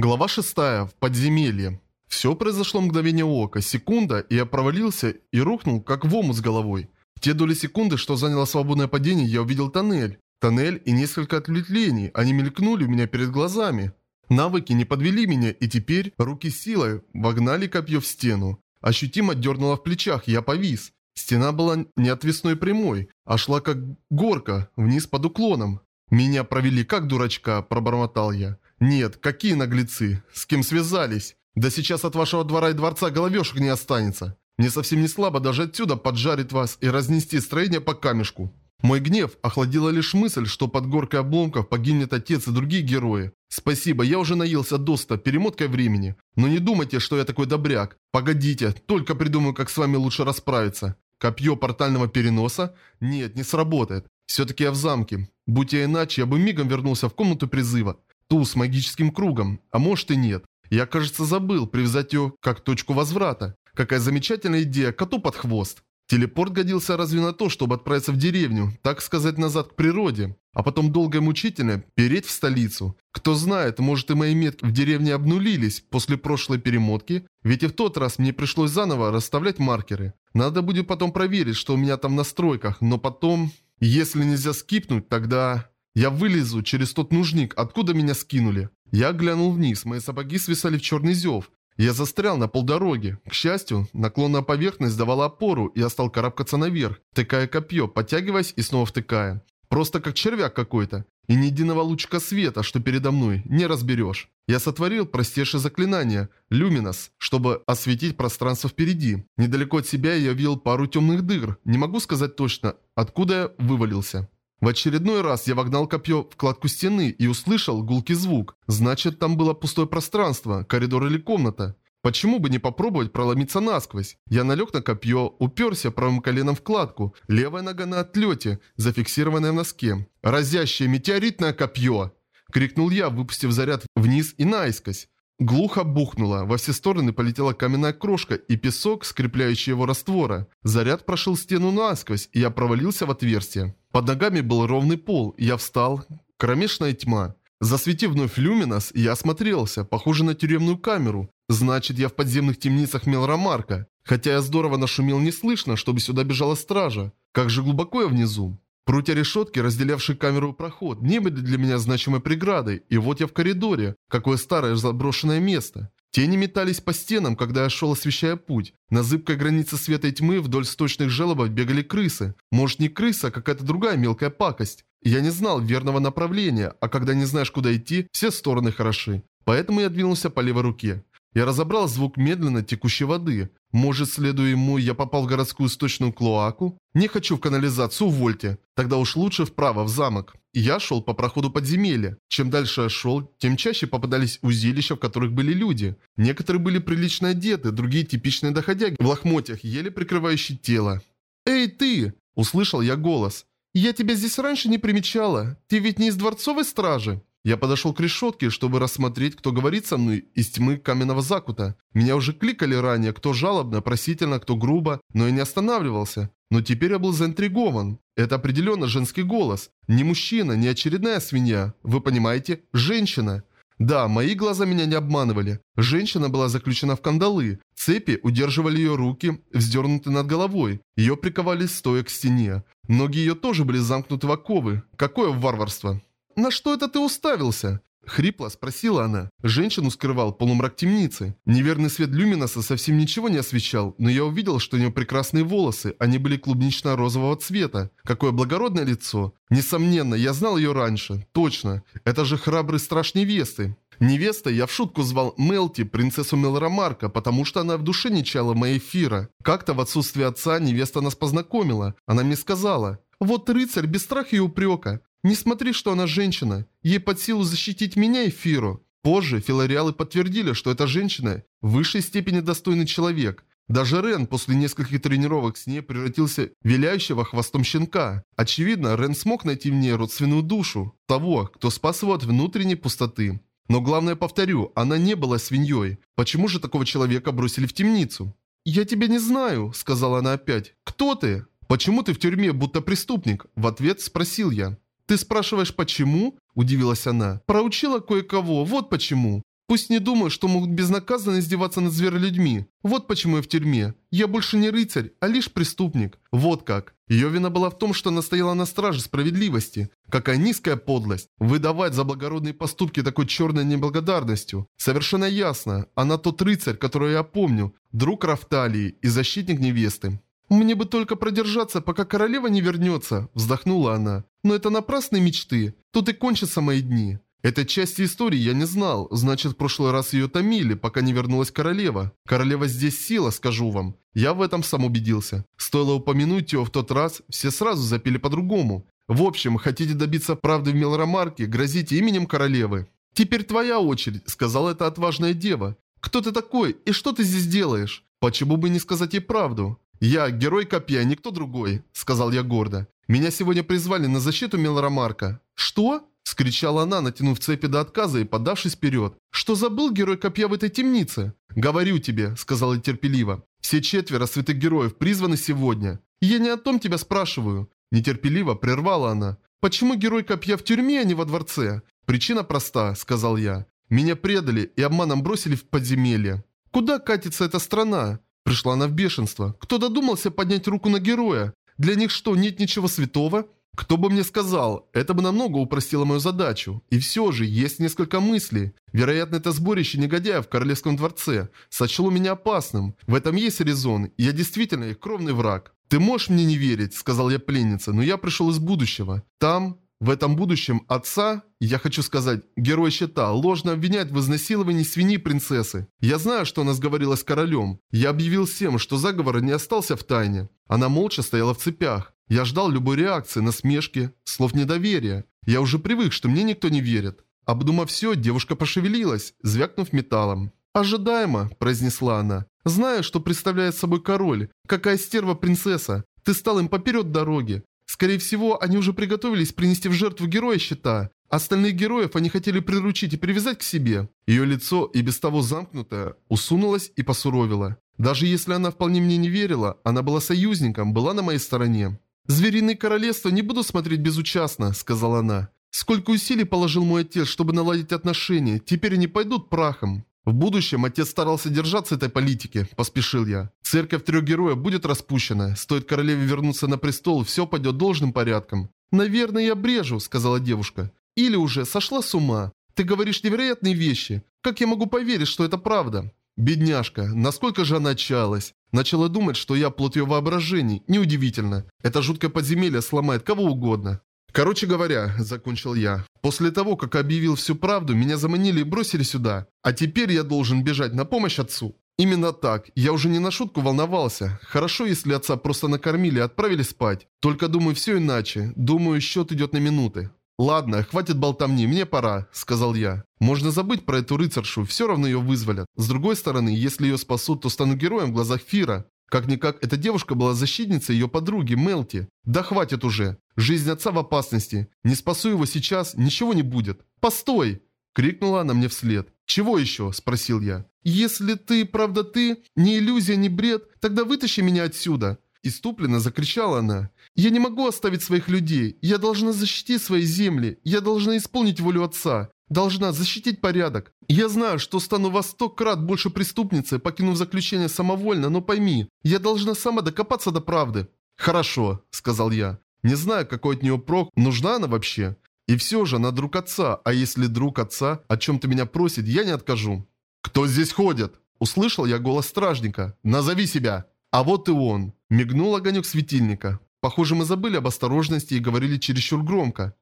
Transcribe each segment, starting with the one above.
Глава 6. В подземелье. Все произошло мгновение ока, секунда, и я провалился и рухнул, как в омут с головой. В те доли секунды, что заняло свободное падение, я увидел тоннель. Тоннель и несколько ответвлений, они мелькнули у меня перед глазами. Навыки не подвели меня, и теперь руки силой вогнали копье в стену. Ощутимо дернуло в плечах, я повис. Стена была не отвесной прямой, а шла как горка, вниз под уклоном. «Меня провели как дурачка», – пробормотал я. «Нет, какие наглецы? С кем связались? Да сейчас от вашего двора и дворца головешек не останется. Мне совсем не слабо даже отсюда поджарить вас и разнести строение по камешку». Мой гнев охладила лишь мысль, что под горкой обломков погибнет отец и другие герои. Спасибо, я уже наелся доста перемоткой времени. Но не думайте, что я такой добряк. Погодите, только придумаю, как с вами лучше расправиться. Копье портального переноса? Нет, не сработает. Все-таки я в замке. Будь я иначе, я бы мигом вернулся в комнату призыва. Ту с магическим кругом. А может и нет. Я, кажется, забыл привязать ее как точку возврата. Какая замечательная идея, коту под хвост. Телепорт годился разве на то, чтобы отправиться в деревню, так сказать, назад к природе, а потом долго и мучительно переть в столицу. Кто знает, может и мои метки в деревне обнулились после прошлой перемотки, ведь и в тот раз мне пришлось заново расставлять маркеры. Надо будет потом проверить, что у меня там в настройках, но потом... Если нельзя скипнуть, тогда... Я вылезу через тот нужник, откуда меня скинули. Я глянул вниз, мои сапоги свисали в черный зев. Я застрял на полдороги. К счастью, наклонная поверхность давала опору, и я стал карабкаться наверх, втыкая копье, подтягиваясь и снова втыкая. Просто как червяк какой-то. И ни единого лучика света, что передо мной, не разберешь. Я сотворил простейшее заклинание, Люминос, чтобы осветить пространство впереди. Недалеко от себя я видел пару темных дыр. Не могу сказать точно, откуда я вывалился. В очередной раз я вогнал копье в кладку стены и услышал гулкий звук. Значит, там было пустое пространство, коридор или комната. Почему бы не попробовать проломиться насквозь? Я налег на копье, уперся правым коленом в кладку, левая нога на отлете, зафиксированная в носке. «Разящее метеоритное копье!» Крикнул я, выпустив заряд вниз и наискось. Глухо бухнуло, во все стороны полетела каменная крошка и песок, скрепляющий его раствора. Заряд прошил стену насквозь, и я провалился в отверстие. Под ногами был ровный пол, я встал. Кромешная тьма. Засветив вновь люминос, я осмотрелся, похоже на тюремную камеру. Значит, я в подземных темницах Мелромарка. Хотя я здорово нашумел не слышно, чтобы сюда бежала стража. Как же глубоко я внизу. Прутья решетки, разделявшие камеру и проход, не были для меня значимой преградой, и вот я в коридоре. Какое старое заброшенное место. Тени метались по стенам, когда я шел, освещая путь. На зыбкой границе света и тьмы вдоль сточных желобов бегали крысы. Может не крыса, а какая-то другая мелкая пакость. Я не знал верного направления, а когда не знаешь, куда идти, все стороны хороши. Поэтому я двинулся по левой руке. Я разобрал звук медленно текущей воды. Может, следуя ему, я попал в городскую сточную клоаку? Не хочу в канализацию, увольте. Тогда уж лучше вправо, в замок. Я шел по проходу подземелья. Чем дальше я шел, тем чаще попадались узилища, в которых были люди. Некоторые были прилично одеты, другие типичные доходяги в лохмотьях, еле прикрывающие тело. «Эй, ты!» – услышал я голос. «Я тебя здесь раньше не примечала. Ты ведь не из дворцовой стражи?» Я подошел к решетке, чтобы рассмотреть, кто говорит со мной из тьмы каменного закута. Меня уже кликали ранее, кто жалобно, просительно, кто грубо, но я не останавливался. Но теперь я был заинтригован. Это определенно женский голос. Не мужчина, не очередная свинья. Вы понимаете? Женщина. Да, мои глаза меня не обманывали. Женщина была заключена в кандалы. Цепи удерживали ее руки, вздернуты над головой. Ее приковали стоя к стене. Ноги ее тоже были замкнуты в оковы. Какое варварство. «На что это ты уставился?» Хрипло спросила она. Женщину скрывал полумрак темницы. Неверный свет люминоса совсем ничего не освещал, но я увидел, что у нее прекрасные волосы, они были клубнично-розового цвета. Какое благородное лицо. Несомненно, я знал ее раньше. Точно. Это же храбрый страж невесты. Невеста я в шутку звал Мелти, принцессу Мелромарка, потому что она в душе не чала моей эфира. Как-то в отсутствие отца невеста нас познакомила. Она мне сказала, «Вот рыцарь без страха и упрека. Не смотри, что она женщина. Ей под силу защитить меня и Фиру. Позже филариалы подтвердили, что эта женщина в высшей степени достойный человек. Даже Рен после нескольких тренировок с ней превратился в виляющего хвостом щенка. Очевидно, Рен смог найти в ней родственную душу. Того, кто спас его от внутренней пустоты. Но главное повторю, она не была свиньей. Почему же такого человека бросили в темницу? «Я тебя не знаю», — сказала она опять. «Кто ты?» «Почему ты в тюрьме, будто преступник?» В ответ спросил я. «Ты спрашиваешь, почему?» – удивилась она. «Проучила кое-кого, вот почему». Пусть не думают, что могут безнаказанно издеваться над зверолюдьми. Вот почему я в тюрьме. Я больше не рыцарь, а лишь преступник. Вот как. Ее вина была в том, что она стояла на страже справедливости. Какая низкая подлость. Выдавать за благородные поступки такой черной неблагодарностью. Совершенно ясно. Она тот рыцарь, которого я помню. Друг Рафталии и защитник невесты. «Мне бы только продержаться, пока королева не вернется», – вздохнула она. «Но это напрасные мечты. Тут и кончатся мои дни». Этой части истории я не знал, значит в прошлый раз ее томили, пока не вернулась королева. Королева здесь сила, скажу вам. Я в этом сам убедился. Стоило упомянуть ее в тот раз, все сразу запили по-другому. В общем, хотите добиться правды в Мелромарке, грозите именем королевы. «Теперь твоя очередь», — сказала эта отважная дева. «Кто ты такой и что ты здесь делаешь? Почему бы не сказать ей правду?» «Я герой копья, никто другой», — сказал я гордо. «Меня сегодня призвали на защиту Мелромарка». «Что?» Скричала она, натянув цепи до отказа и подавшись вперед. «Что забыл герой копья в этой темнице?» «Говорю тебе», — сказала терпеливо. «Все четверо святых героев призваны сегодня. Я не о том тебя спрашиваю». Нетерпеливо прервала она. «Почему герой копья в тюрьме, а не во дворце?» «Причина проста», — сказал я. «Меня предали и обманом бросили в подземелье». «Куда катится эта страна?» Пришла она в бешенство. «Кто додумался поднять руку на героя? Для них что, нет ничего святого?» Кто бы мне сказал, это бы намного упростило мою задачу. И все же, есть несколько мыслей. Вероятно, это сборище негодяев в Королевском дворце сочло меня опасным. В этом есть резон, я действительно их кровный враг. «Ты можешь мне не верить», — сказал я пленнице, — «но я пришел из будущего. Там, в этом будущем отца, я хочу сказать, герой щита, ложно обвинять в изнасиловании свиньи принцессы. Я знаю, что она сговорилась с королем. Я объявил всем, что заговор не остался в тайне. Она молча стояла в цепях. Я ждал любой реакции, насмешки, слов недоверия. Я уже привык, что мне никто не верит. Обдумав все, девушка пошевелилась, звякнув металлом. «Ожидаемо», – произнесла она. «Знаю, что представляет собой король. Какая стерва принцесса. Ты стал им поперед дороги. Скорее всего, они уже приготовились принести в жертву героя щита. Остальных героев они хотели приручить и привязать к себе. Ее лицо, и без того замкнутое, усунулось и посуровило. Даже если она вполне мне не верила, она была союзником, была на моей стороне. «Звериные королевства не буду смотреть безучастно», — сказала она. «Сколько усилий положил мой отец, чтобы наладить отношения, теперь они пойдут прахом». В будущем отец старался держаться этой политики, поспешил я. Церковь трех героев будет распущена. Стоит королеве вернуться на престол, все пойдет должным порядком. «Наверное, я брежу», — сказала девушка. «Или уже сошла с ума. Ты говоришь невероятные вещи. Как я могу поверить, что это правда?» Бедняжка, насколько же она отчаялась. Начала думать, что я плод ее воображений. Неудивительно. Это жуткое подземелье сломает кого угодно. Короче говоря, закончил я. После того, как объявил всю правду, меня заманили и бросили сюда. А теперь я должен бежать на помощь отцу. Именно так. Я уже не на шутку волновался. Хорошо, если отца просто накормили и отправили спать. Только думаю все иначе. Думаю, счет идет на минуты. «Ладно, хватит болтовни, мне пора», — сказал я. «Можно забыть про эту рыцаршу, все равно ее вызволят. С другой стороны, если ее спасут, то стану героем в глазах Фира. Как-никак, эта девушка была защитницей ее подруги Мелти. Да хватит уже. Жизнь отца в опасности. Не спасу его сейчас, ничего не будет. Постой!» — крикнула она мне вслед. «Чего еще?» – спросил я. «Если ты, правда ты, не иллюзия, не бред, тогда вытащи меня отсюда!» Иступленно закричала она. «Я не могу оставить своих людей. Я должна защитить свои земли. Я должна исполнить волю отца. Должна защитить порядок. Я знаю, что стану во сто крат больше преступницей, покинув заключение самовольно, но пойми, я должна сама докопаться до правды». «Хорошо», — сказал я. «Не знаю, какой от нее прок, нужна она вообще. И все же она друг отца, а если друг отца о чем-то меня просит, я не откажу». «Кто здесь ходит?» Услышал я голос стражника. «Назови себя!» А вот и он. Мигнул огонек светильника. Похоже, мы забыли об осторожности и говорили чересчур громко.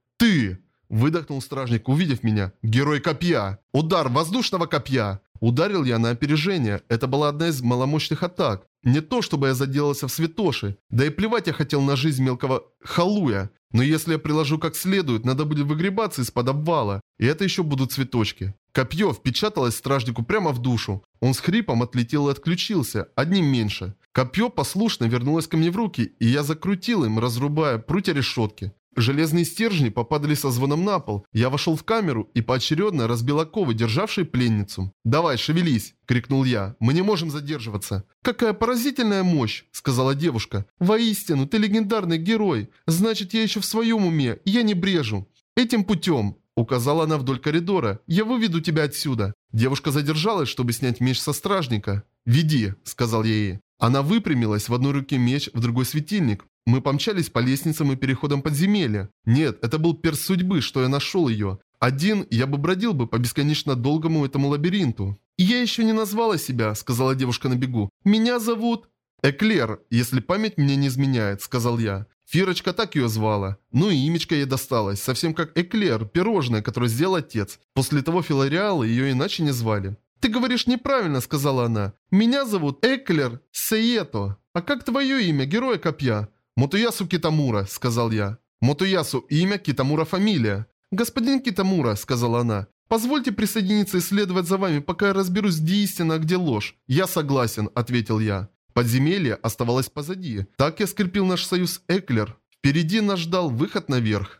Выдохнул стражник, увидев меня. «Герой копья! Удар воздушного копья!» Ударил я на опережение. Это была одна из маломощных атак. Не то, чтобы я заделался в святоши. Да и плевать я хотел на жизнь мелкого халуя. Но если я приложу как следует, надо будет выгребаться из-под обвала. И это еще будут цветочки. Копье впечаталось стражнику прямо в душу. Он с хрипом отлетел и отключился, одним меньше. Копье послушно вернулось ко мне в руки, и я закрутил им, разрубая прутья решетки. Железные стержни попадали со звоном на пол. Я вошел в камеру и поочередно разбил оковы, державшие пленницу. «Давай, шевелись!» – крикнул я. «Мы не можем задерживаться!» «Какая поразительная мощь!» – сказала девушка. «Воистину, ты легендарный герой! Значит, я еще в своем уме, я не брежу!» «Этим путем!» Указала она вдоль коридора. «Я выведу тебя отсюда». Девушка задержалась, чтобы снять меч со стражника. «Веди», — сказал я ей. Она выпрямилась, в одной руке меч, в другой светильник. Мы помчались по лестницам и переходам подземелья. Нет, это был перс судьбы, что я нашел ее. Один я бы бродил бы по бесконечно долгому этому лабиринту. «Я еще не назвала себя», — сказала девушка на бегу. «Меня зовут...» «Эклер, если память мне не изменяет», — сказал я. Фирочка так ее звала. Ну и имечко ей досталось, совсем как Эклер, пирожное, которое сделал отец. После того филариала ее иначе не звали. «Ты говоришь неправильно», — сказала она. «Меня зовут Эклер Сеето. А как твое имя, героя копья?» «Мотуясу Китамура», — сказал я. «Мотуясу имя, Китамура фамилия». «Господин Китамура», — сказала она, — «позвольте присоединиться и следовать за вами, пока я разберусь, где истина, а где ложь». «Я согласен», — ответил я. Подземелье оставалось позади. Так я скрепил наш союз Эклер. Впереди нас ждал выход наверх.